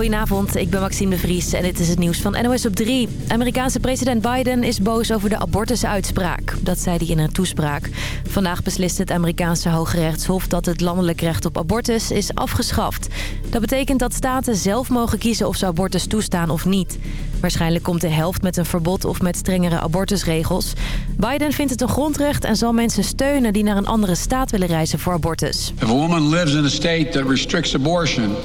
Goedenavond, ik ben Maxime de Vries en dit is het nieuws van NOS op 3. Amerikaanse president Biden is boos over de abortusuitspraak. Dat zei hij in een toespraak. Vandaag beslist het Amerikaanse Hoge Rechtshof dat het landelijk recht op abortus is afgeschaft. Dat betekent dat staten zelf mogen kiezen of ze abortus toestaan of niet. Waarschijnlijk komt de helft met een verbod of met strengere abortusregels. Biden vindt het een grondrecht en zal mensen steunen die naar een andere staat willen reizen voor abortus. A woman lives in a state that restricts abortion...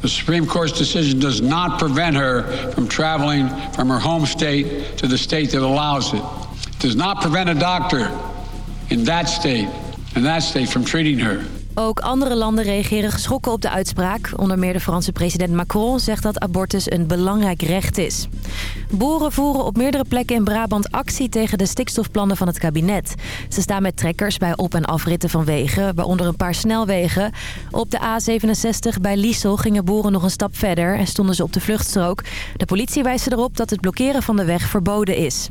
The Supreme Court's decision does not prevent her from traveling from her home state to the state that allows it. It does not prevent a doctor in that state, in that state, from treating her. Ook andere landen reageren geschrokken op de uitspraak. Onder meer de Franse president Macron zegt dat abortus een belangrijk recht is. Boeren voeren op meerdere plekken in Brabant actie tegen de stikstofplannen van het kabinet. Ze staan met trekkers bij op- en afritten van wegen, waaronder een paar snelwegen. Op de A67 bij Liesel gingen boeren nog een stap verder en stonden ze op de vluchtstrook. De politie wijst erop dat het blokkeren van de weg verboden is.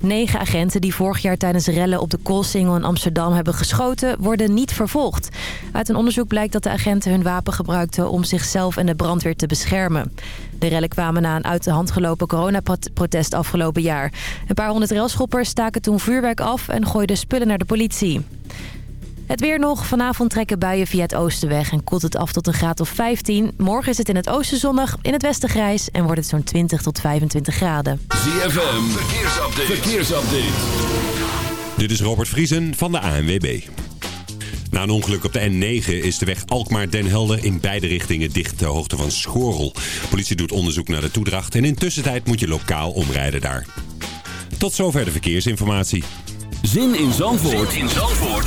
Negen agenten die vorig jaar tijdens rellen op de Koolsingel in Amsterdam hebben geschoten, worden niet vervolgd. Uit een onderzoek blijkt dat de agenten hun wapen gebruikten om zichzelf en de brandweer te beschermen. De rellen kwamen na een uit de hand gelopen coronaprotest afgelopen jaar. Een paar honderd railschoppers staken toen vuurwerk af en gooiden spullen naar de politie. Het weer nog. Vanavond trekken buien via het oosten weg en koelt het af tot een graad of 15. Morgen is het in het oosten zonnig, in het westen grijs en wordt het zo'n 20 tot 25 graden. ZFM, verkeersupdate. verkeersupdate. Dit is Robert Vriesen van de ANWB. Na een ongeluk op de N9 is de weg Alkmaar-Den Helder in beide richtingen dicht ter hoogte van Schorel. Politie doet onderzoek naar de toedracht en in tussentijd moet je lokaal omrijden daar. Tot zover de verkeersinformatie. Zin in Zandvoort, zin in Zandvoort.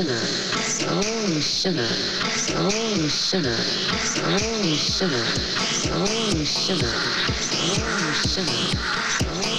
shimmer, slowly shimmer, slowly shimmer, slowly shimmer, slowly shimmer, slowly shimmer, slowly shimmer.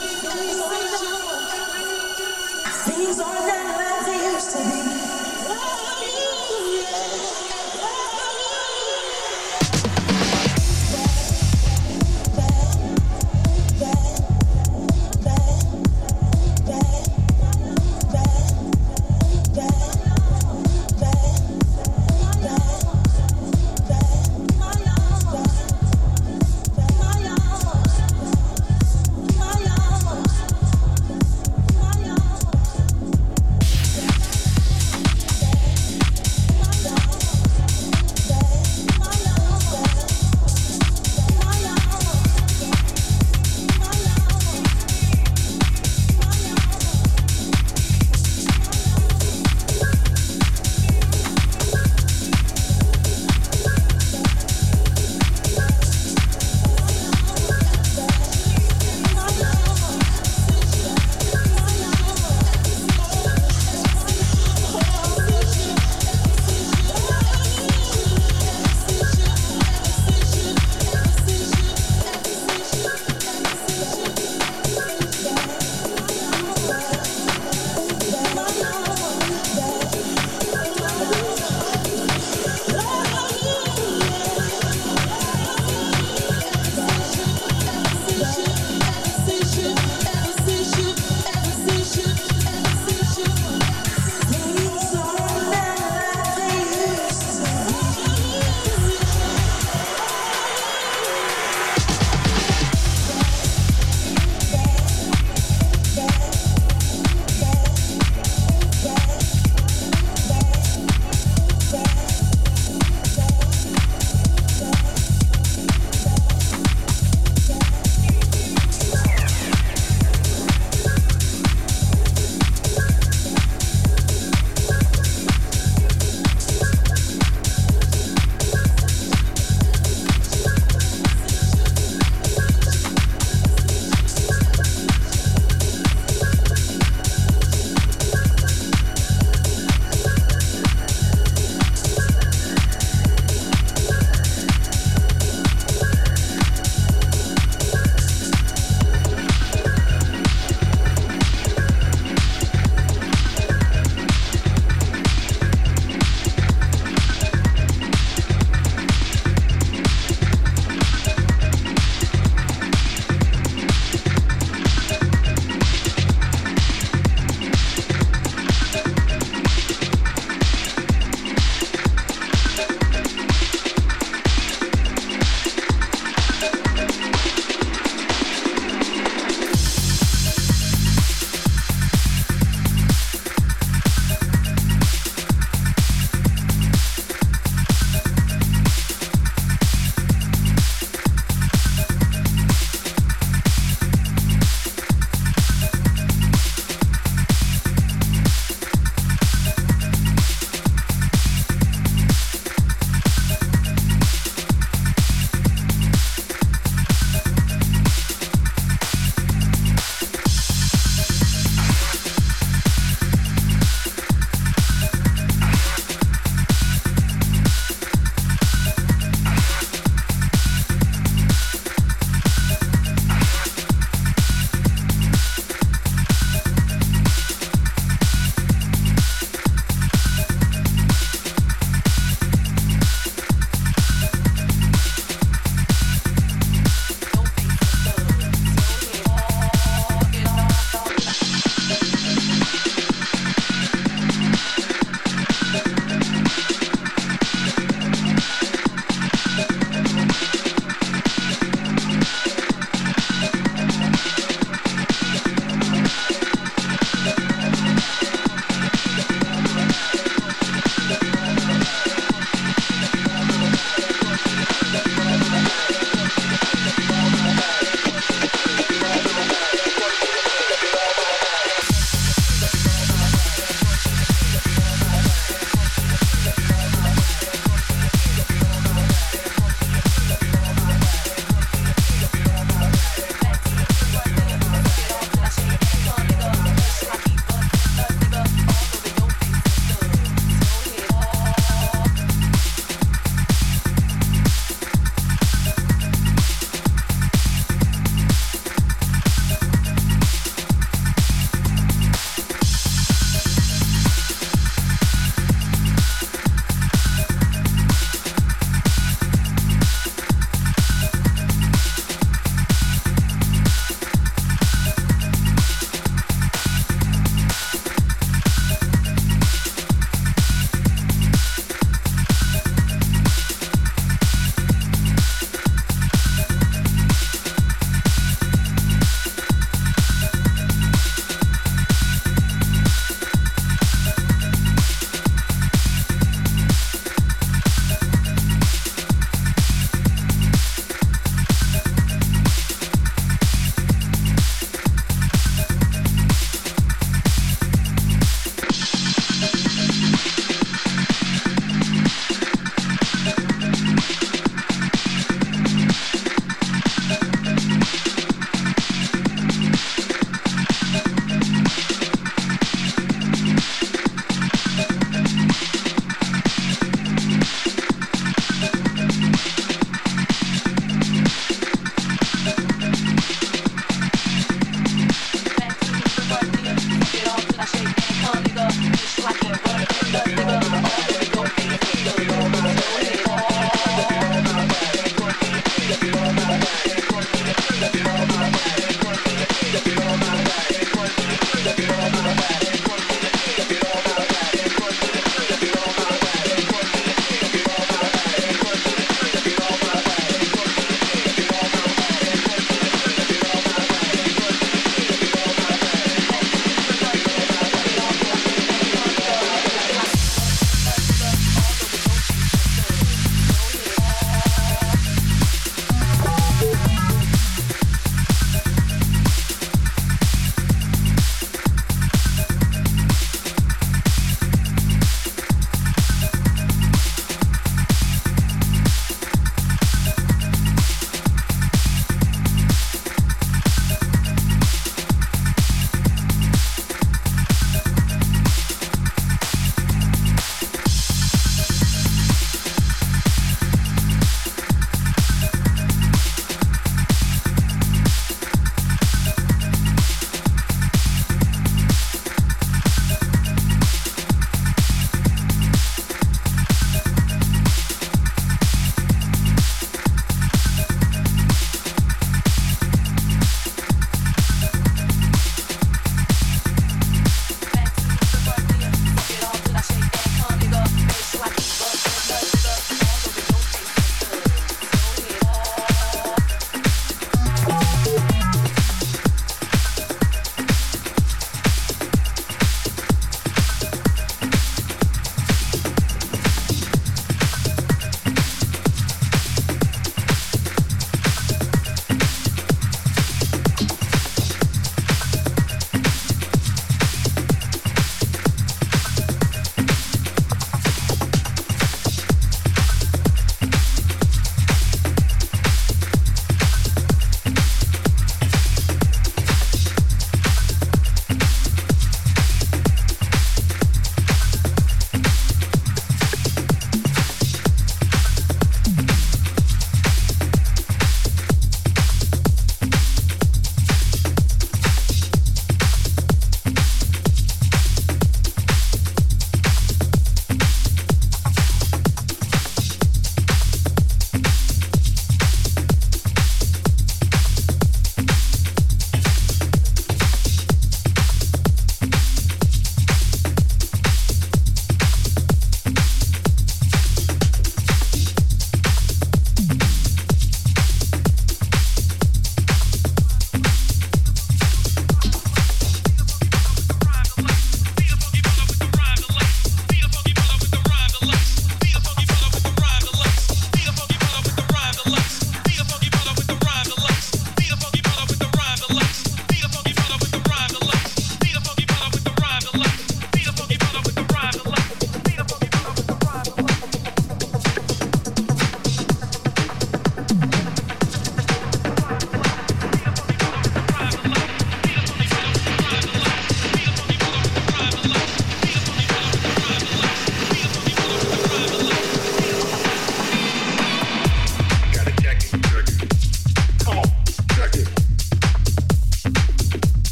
Things are not as they used to be.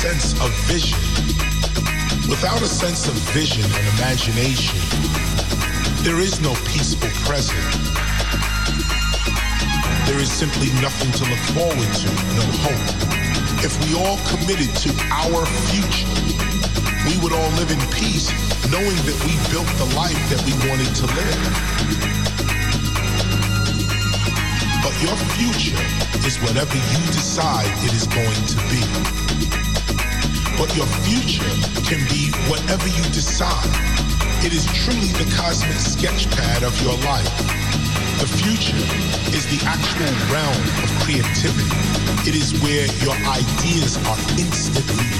Sense of vision. Without a sense of vision and imagination, there is no peaceful present. There is simply nothing to look forward to, no hope. If we all committed to our future, we would all live in peace, knowing that we built the life that we wanted to live. But your future is whatever you decide it is going to be. But your future can be whatever you decide. It is truly the cosmic sketchpad of your life. The future is the actual realm of creativity. It is where your ideas are instantly